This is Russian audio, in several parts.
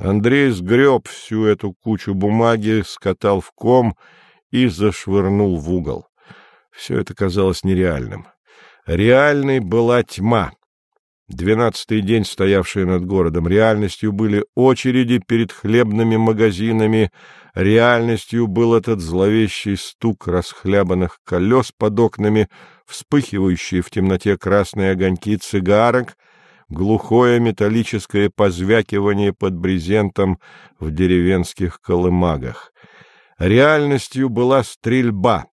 Андрей сгреб всю эту кучу бумаги, скатал в ком и зашвырнул в угол. Все это казалось нереальным. Реальной была тьма. Двенадцатый день, стоявший над городом, реальностью были очереди перед хлебными магазинами, реальностью был этот зловещий стук расхлябанных колес под окнами, вспыхивающие в темноте красные огоньки цигарок, глухое металлическое позвякивание под брезентом в деревенских колымагах. Реальностью была стрельба,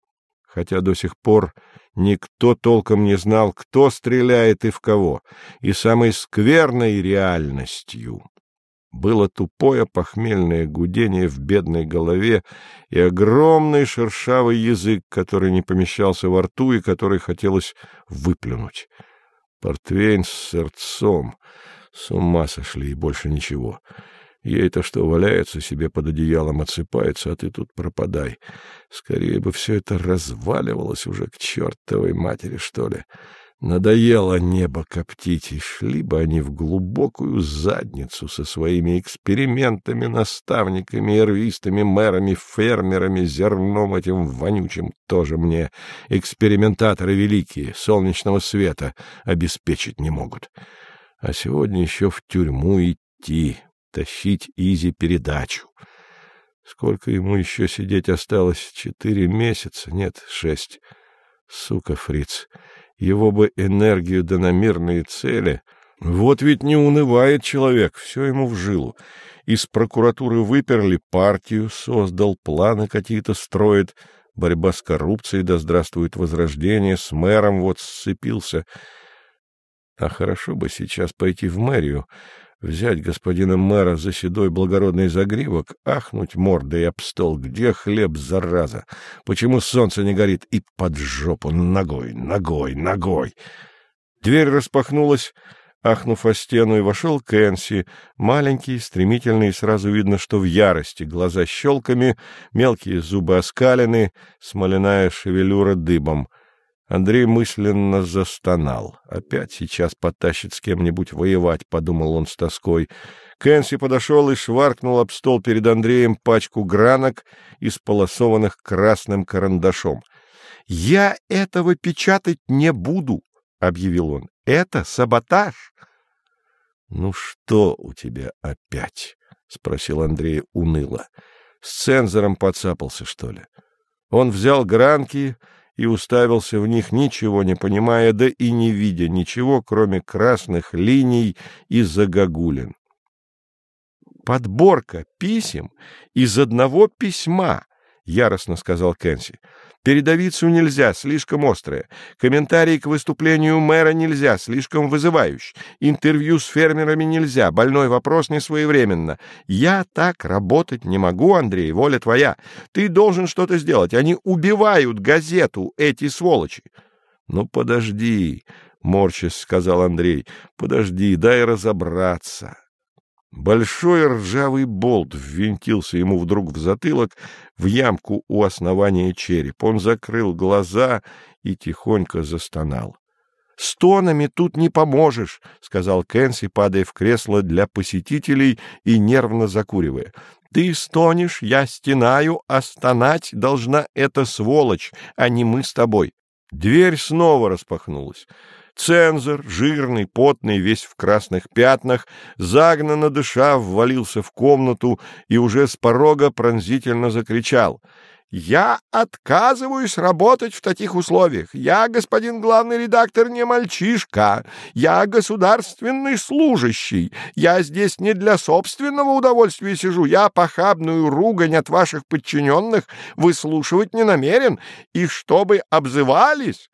хотя до сих пор Никто толком не знал, кто стреляет и в кого, и самой скверной реальностью было тупое похмельное гудение в бедной голове и огромный шершавый язык, который не помещался во рту и который хотелось выплюнуть. Портвейн с сердцом. С ума сошли, и больше ничего. Ей-то что, валяется себе под одеялом, отсыпается, а ты тут пропадай. Скорее бы все это разваливалось уже к чертовой матери, что ли. Надоело небо коптить, и шли бы они в глубокую задницу со своими экспериментами, наставниками, эрвистами, мэрами, фермерами, зерном этим вонючим тоже мне. Экспериментаторы великие, солнечного света обеспечить не могут. А сегодня еще в тюрьму идти, тащить Изи передачу. Сколько ему еще сидеть осталось? Четыре месяца? Нет, шесть. Сука, фриц, его бы энергию да на мирные цели. Вот ведь не унывает человек, все ему в жилу. Из прокуратуры выперли, партию создал, планы какие-то строит, борьба с коррупцией, да здравствует возрождение, с мэром вот сцепился. А хорошо бы сейчас пойти в мэрию, взять господина мэра за седой благородный загривок, ахнуть мордой об стол, где хлеб, зараза, почему солнце не горит, и под жопу ногой, ногой, ногой. Дверь распахнулась, ахнув о стену, и вошел Кэнси, маленький, стремительный, сразу видно, что в ярости, глаза щелками, мелкие зубы оскалены, смоляная шевелюра дыбом — Андрей мысленно застонал. «Опять сейчас потащит с кем-нибудь воевать», — подумал он с тоской. Кэнси подошел и шваркнул об стол перед Андреем пачку гранок, исполосованных красным карандашом. «Я этого печатать не буду», — объявил он. «Это саботаж». «Ну что у тебя опять?» — спросил Андрей уныло. «С цензором подцапался, что ли?» Он взял гранки и уставился в них, ничего не понимая, да и не видя ничего, кроме красных линий и загогулин. «Подборка писем из одного письма», — яростно сказал Кэнси. Передовицу нельзя, слишком острая. Комментарий к выступлению мэра нельзя, слишком вызывающий. Интервью с фермерами нельзя, больной вопрос не своевременно. Я так работать не могу, Андрей, воля твоя. Ты должен что-то сделать. Они убивают газету, эти сволочи. — Ну, подожди, — морщись сказал Андрей, — подожди, дай разобраться. Большой ржавый болт ввинтился ему вдруг в затылок, в ямку у основания череп. Он закрыл глаза и тихонько застонал. — Стонами тут не поможешь, — сказал Кэнси, падая в кресло для посетителей и нервно закуривая. — Ты стонешь, я стенаю, а стонать должна эта сволочь, а не мы с тобой. Дверь снова распахнулась. Цензор, жирный, потный, весь в красных пятнах, загнанно дыша, ввалился в комнату и уже с порога пронзительно закричал — я отказываюсь работать в таких условиях. Я, господин главный редактор, не мальчишка. Я государственный служащий. Я здесь не для собственного удовольствия сижу. Я похабную ругань от ваших подчиненных выслушивать не намерен. И чтобы обзывались,